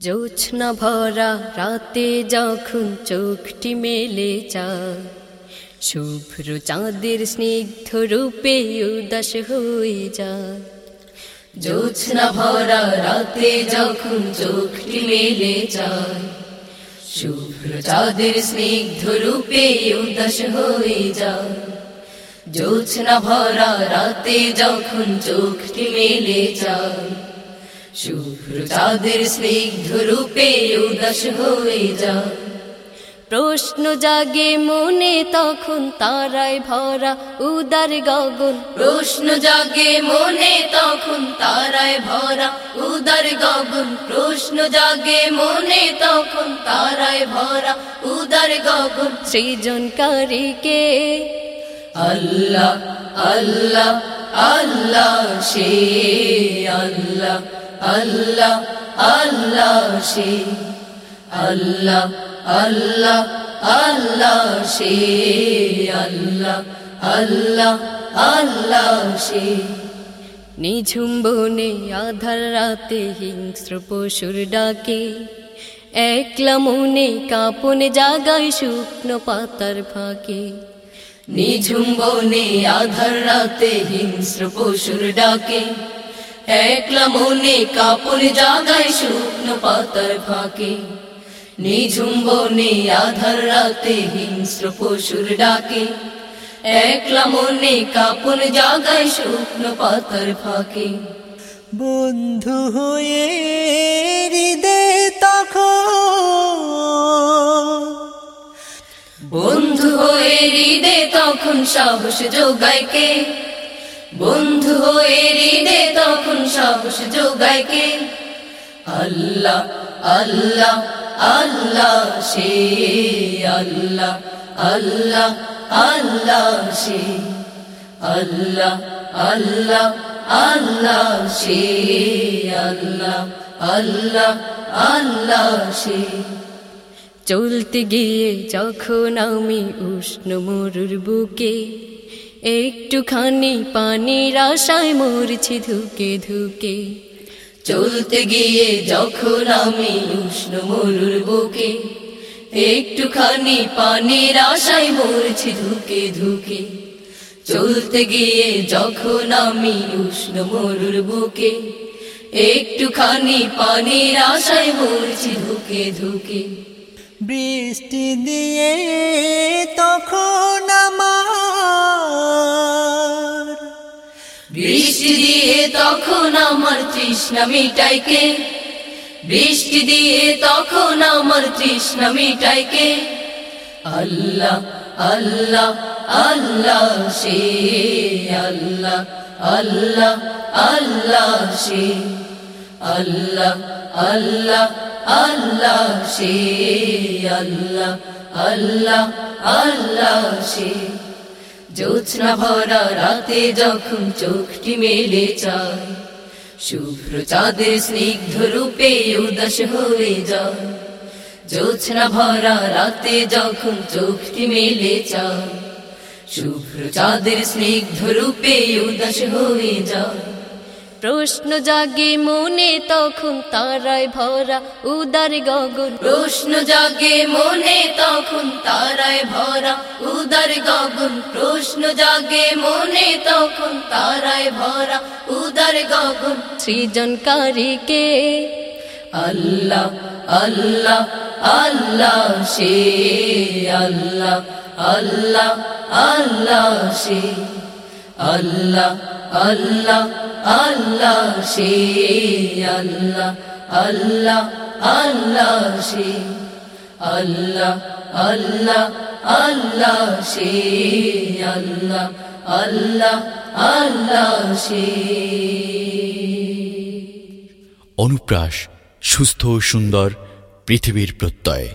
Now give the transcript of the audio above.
জোছনা ভরা রাতে যখন চোখটি মেলে চায় শুভ্র চাঁদের স্নিগ্ধ রূপে উদাস হয়ে যায় জোছনা ভরা রাতে যখন চোখটি মেলে যায় শুভ্র চাঁদের স্নিগ্ধ রূপে উদাস হয়ে যায় জোছনা ভরা রাতে যখন চোখটি মেলে যায় শুভ্র স্নিগ্ধ রূপে উদাস হয়ে যায় প্রশ্ন জাগে মনে, তখন তারায় ভরা উদার গগন। প্রশ্ন জাগে মনে, তখন তারায় ভরা উদার গগন। প্রশ্ন জাগে মনে, তখন তারায় ভরা উদার গগন। সৃজনকারীকে আল্লাহ আল্লাহ আল্লাহ, সে আল্লাহ। আল্লাহ আল্লাহ সে। আল্লাহ আল্লাহ আল্লাহ সে। আল্লাহ আল্লাহ আল্লাহ সে। নিঝুম বনে আধার রাতে হিংস্র পশুর ডাকে। একলা মনে কাপনে জাগায় শুকনো পাতার ফাঁকে। নিঝুম বনে আধার রাতে হিংস্র পশুর ডাকে। একলা মনে কাপড় জাগায় শুকনো পাতার ফাঁকে। নিঝুম বনে আধার রাতে হিংস্র পশুর ডাকে। একলা মনে কাপড় জাগায় শুকনো পাতার ফাঁকে। বন্ধু হয়ে তখন। বন্ধু হয়ে হৃদে তখন সাহস যোগায় কে? বন্ধু হয়ে হৃদে তখন সাহস যোগায় কে? আল্লাহ আল্লাহ আল্লাহ, সে আল্লাহ আল্লাহ আল্লাহ, সে আল্লাহ আল্লাহ আল্লাহ, সে আল্লাহ আল্লাহ আল্লাহ, সে চলতে গিয়ে যখন আমি উষ্ণ মরুর বুকে একটুখানি পানির আশায় মরছি ধুকে ধুকে। চলতে গিয়ে যখন আমি উষ্ণ মরুর বুকে, একটুখানি পানির আশায় মরছি ধুকে ধুকে। চলতে গিয়ে যখন আমি উষ্ণ মরুর বুকে, একটুখানি পানির আশায় মরছি ধুকে ধুকে। বৃষ্টি দিয়ে তখন তখন আমার তৃষ্ণা মিটাইকে। বৃষ্টি দিয়ে তখন আমার তৃষ্ণা মিটাইকে। আল্লাহ আল্লাহ আল্লাহ, সে আল্লাহ আল্লাহ আল্লাহ, সে। আল্লাহ আল্লাহ আল্লাহ, সে আল্লাহ আল্লাহ আল্লাহ, সে। জোৎস্না ভরা রাতে যখন চোখটি মেলে চায় শুভ্র চাঁদের স্নিগ্ধ রূপে উদাস হয়ে যায়। জোৎস্না ভরা রাতে যখন চোখটি মেলে চায় শুভ্র চাঁদের স্নিগ্ধ রূপে উদাস হয়ে যায়। প্রশ্ন জাগে মনে তখন তারায় ভরা উদার গগন। প্রশ্ন জাগে মনে তখন তারায় ভরা উদার গগন। প্রশ্ন জাগে মনে তখন তারায় ভরা উদার গগন। সৃজনকারীকে আল্লাহ আল্লাহ আল্লাহ সে আল্লাহ আল্লাহ আল্লাহ সে আল্লাহ আল্লাহ আল্লাহ, সে আল্লাহ আল্লাহ আল্লাহ, সে আল্লাহ আল্লাহ আল্লাহ, সে আল্লাহ আল্লাহ আল্লাহ, সে অনুপ্রাস, সুস্থ সুন্দর পৃথিবীর প্রত্যয়।